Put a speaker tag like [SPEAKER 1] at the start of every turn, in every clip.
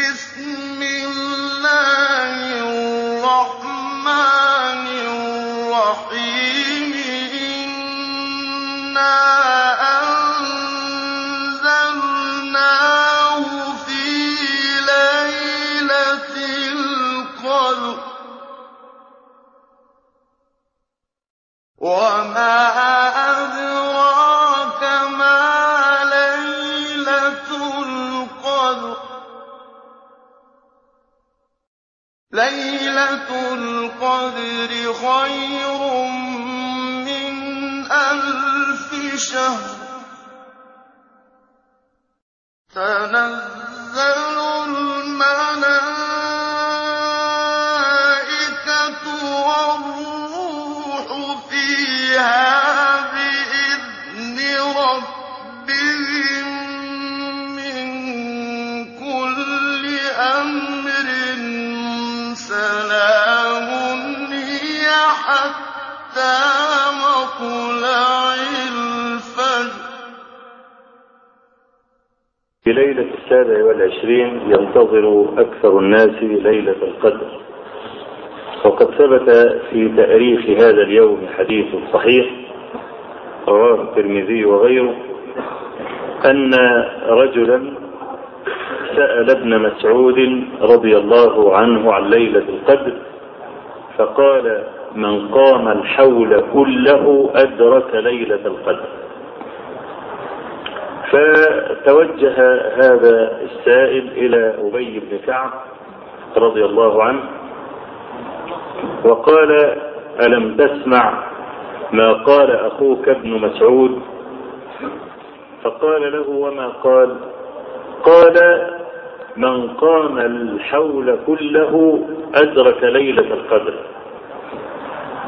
[SPEAKER 1] بسم ليلة القدر خير من ألف شهر. حتى مطلع الفجر.
[SPEAKER 2] في ليلة السابع والعشرين ينتظر أكثر الناس ليلة القدر. وقد ثبت في تأريخ هذا اليوم حديث صحيح رواه الترمذي وغيره أن رجلا سأل ابن مسعود رضي الله عنه عن ليلة القدر. فقال من قام الحول كله أدرك ليلة القدر. فتوجه هذا السائل إلى أبي بن كعب رضي الله عنه وقال ألم تسمع ما قال أخوك ابن مسعود؟ فقال له وما قال؟ قال من قام الحول كله أدرك ليلة القدر.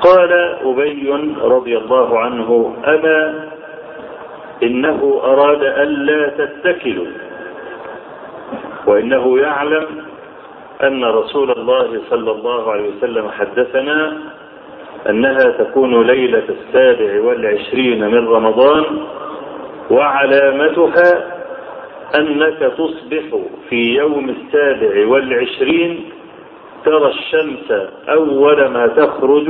[SPEAKER 2] قال أبي رضي الله عنه أما إنه أراد ألا تتكلوا وإنه يعلم أن رسول الله صلى الله عليه وسلم حدثنا أنها تكون ليلة السابع والعشرين من رمضان وعلامتها أنك تصبح في يوم السابع والعشرين ترى الشمس أول ما تخرج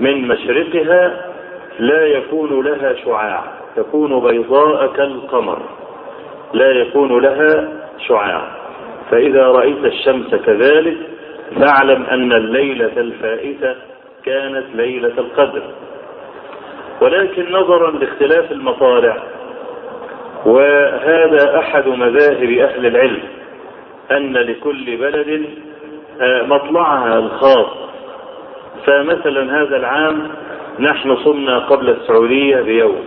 [SPEAKER 2] من مشرقها لا يكون لها شعاع تكون بيضاء كالقمر لا يكون لها شعاع. فإذا رأيت الشمس كذلك فاعلم أن الليلة الفائتة كانت ليلة القدر. ولكن نظرا لاختلاف المطالع وهذا أحد مذاهب أهل العلم أن لكل بلد مطلعها الخاص. فمثلا هذا العام نحن صمنا قبل السعودية بيوم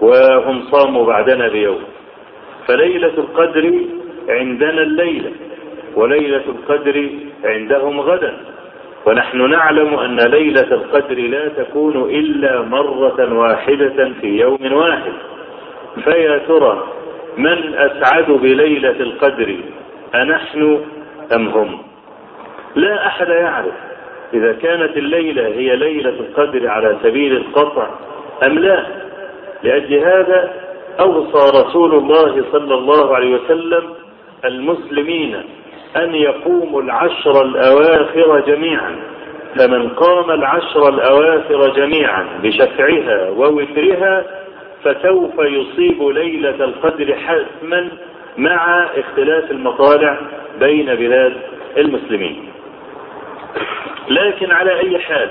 [SPEAKER 2] وهم صاموا بعدنا بيوم. فليلة القدر عندنا الليلة وليلة القدر عندهم غدا. ونحن نعلم أن ليلة القدر لا تكون إلا مرة واحدة في يوم واحد. فيا ترى من أسعد بليلة القدر أنحن أم هم؟ لا أحد يعرف إذا كانت الليلة هي ليلة القدر على سبيل القطع أم لا لأجل هذا أوصى رسول الله صلى الله عليه وسلم المسلمين أن يقوموا العشر الأواخر جميعا. فمن قام العشر الأواخر جميعا بشفعها ووترها فسوف يصيب ليلة القدر حتما مع اختلاف المطالع بين بلاد المسلمين. لكن على أي حال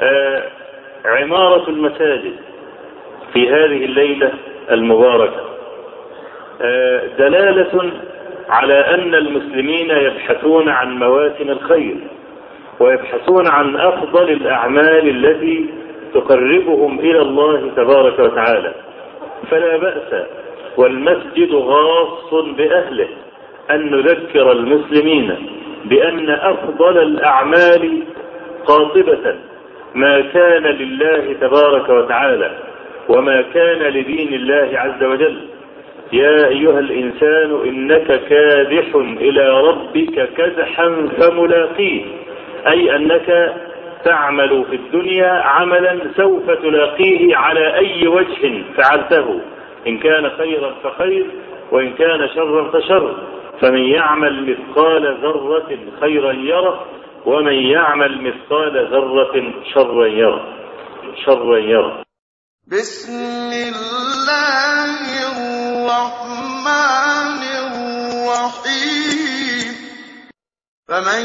[SPEAKER 2] آه عمارة المساجد في هذه الليلة المباركة آه دلالة على أن المسلمين يبحثون عن مواسم الخير ويبحثون عن أفضل الأعمال التي تقربهم إلى الله تبارك وتعالى. فلا بأس والمسجد غاص بأهله أن نذكر المسلمين بأن أفضل الأعمال قاطبة ما كان لله تبارك وتعالى وما كان لدين الله عز وجل. يا أيها الإنسان إنك كادح إلى ربك كدحا فملاقيه أي أنك تعمل في الدنيا عملا سوف تلاقيه على أي وجه فعلته. إن كان خيرا فخير وإن كان شرا فشر. فمن يعمل مثقال ذرة خيرا يره ومن يعمل مثقال ذرة شرا يره. شرا يره.
[SPEAKER 1] بسم الله الرحمن الرحيم. فمن